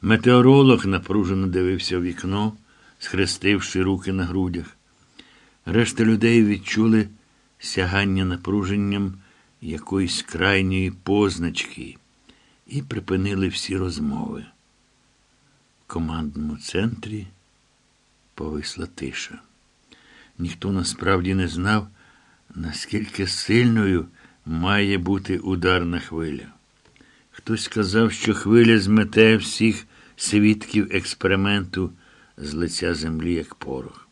Метеоролог напружено дивився в вікно, схрестивши руки на грудях. Решта людей відчули сягання напруженням якоїсь крайньої позначки і припинили всі розмови. В командному центрі повисла тиша. Ніхто насправді не знав, наскільки сильною має бути ударна хвиля. Хтось сказав, що хвиля змете всіх свідків експерименту з лиця землі, як порох.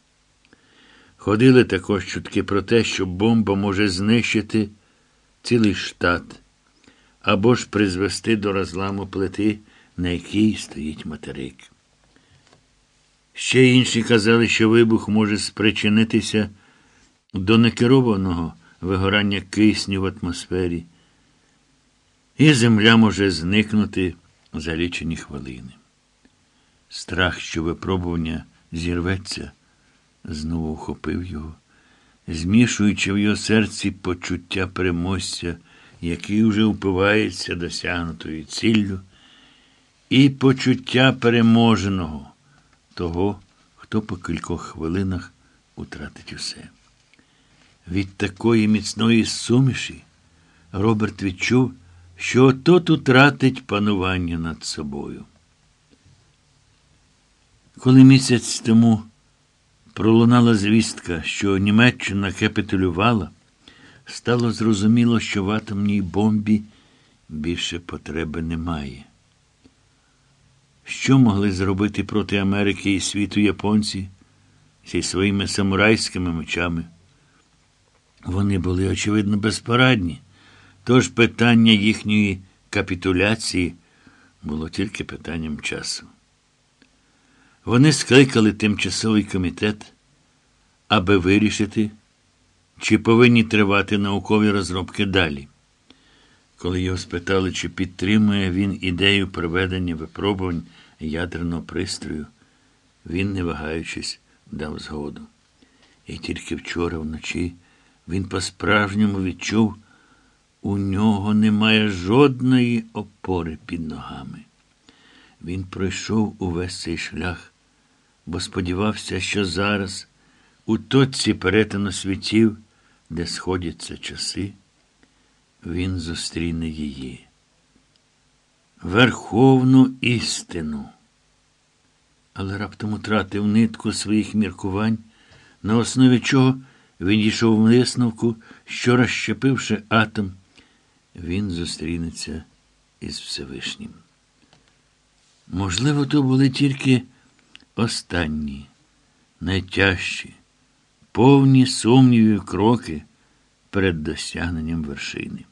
Ходили також чутки про те, що бомба може знищити цілий штат або ж призвести до розламу плити, на якій стоїть материк. Ще інші казали, що вибух може спричинитися до некерованого вигорання кисню в атмосфері, і земля може зникнути за лічені хвилини. Страх, що випробування зірветься, знову вхопив його, змішуючи в його серці почуття переможця, який уже впивається досягнутою ціллю, і почуття переможеного, того, хто по кількох хвилинах утратить усе. Від такої міцної суміші Роберт відчув, що отот утратить панування над собою. Коли місяць тому пролунала звістка, що Німеччина капітулювала, стало зрозуміло, що в атомній бомбі більше потреби немає. Що могли зробити проти Америки і світу японці зі своїми самурайськими мечами? Вони були, очевидно, безпорадні, тож питання їхньої капітуляції було тільки питанням часу. Вони скликали тимчасовий комітет, аби вирішити, чи повинні тривати наукові розробки далі. Коли його спитали, чи підтримує він ідею проведення випробувань ядерного пристрою, він, не вагаючись, дав згоду. І тільки вчора вночі він по-справжньому відчув, у нього немає жодної опори під ногами. Він пройшов увесь цей шлях, бо сподівався, що зараз, у точці перетину світів, де сходяться часи, він зустріне її. Верховну істину. Але раптом утратив нитку своїх міркувань, на основі чого він дійшов в висновку, що, розщепивши атом, він зустрінеться із Всевишнім. Можливо, то були тільки останні, найтяжчі, повні сумнівів кроки перед досягненням вершини.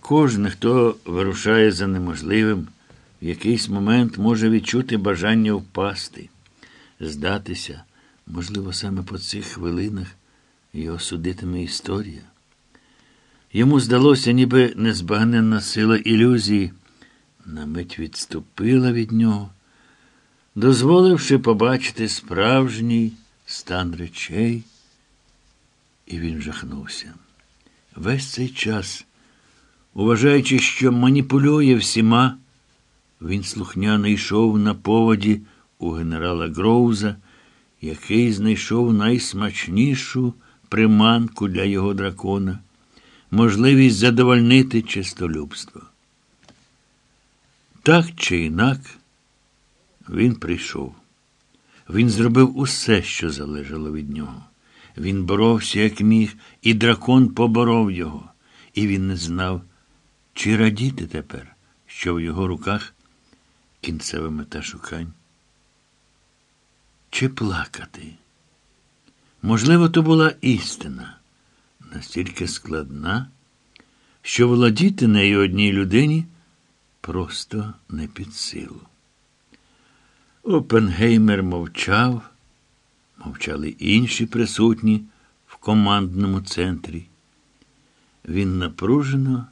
Кожен, хто вирушає за неможливим, в якийсь момент може відчути бажання впасти, здатися, можливо, саме по цих хвилинах його судитиме історія. Йому здалося, ніби незбагненна сила ілюзії на мить відступила від нього, дозволивши побачити справжній стан речей, і він жахнувся. Весь цей час, уважаючи, що маніпулює всіма, він слухняно йшов на поводі у генерала Гроуза, який знайшов найсмачнішу приманку для його дракона, можливість задовольнити чистолюбство. Так чи інак, він прийшов. Він зробив усе, що залежало від нього. Він боровся, як міг, і дракон поборов його, і він не знав, чи радіти тепер, що в його руках кінцева мета шукань. Чи плакати? Можливо, то була істина, настільки складна, що володіти нею одній людині просто не під силу. Опенгеймер мовчав, мовчали інші присутні в командному центрі. Він напружено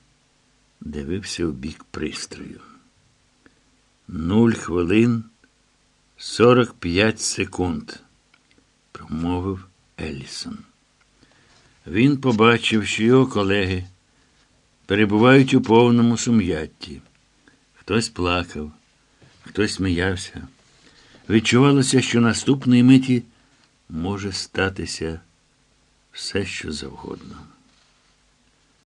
дивився в бік пристрою. Нуль хвилин сорок п'ять секунд, промовив Елісон. Він побачив, що його колеги перебувають у повному сум'ятті. Хтось плакав, Хтось сміявся. Відчувалося, що наступної миті може статися все, що завгодно.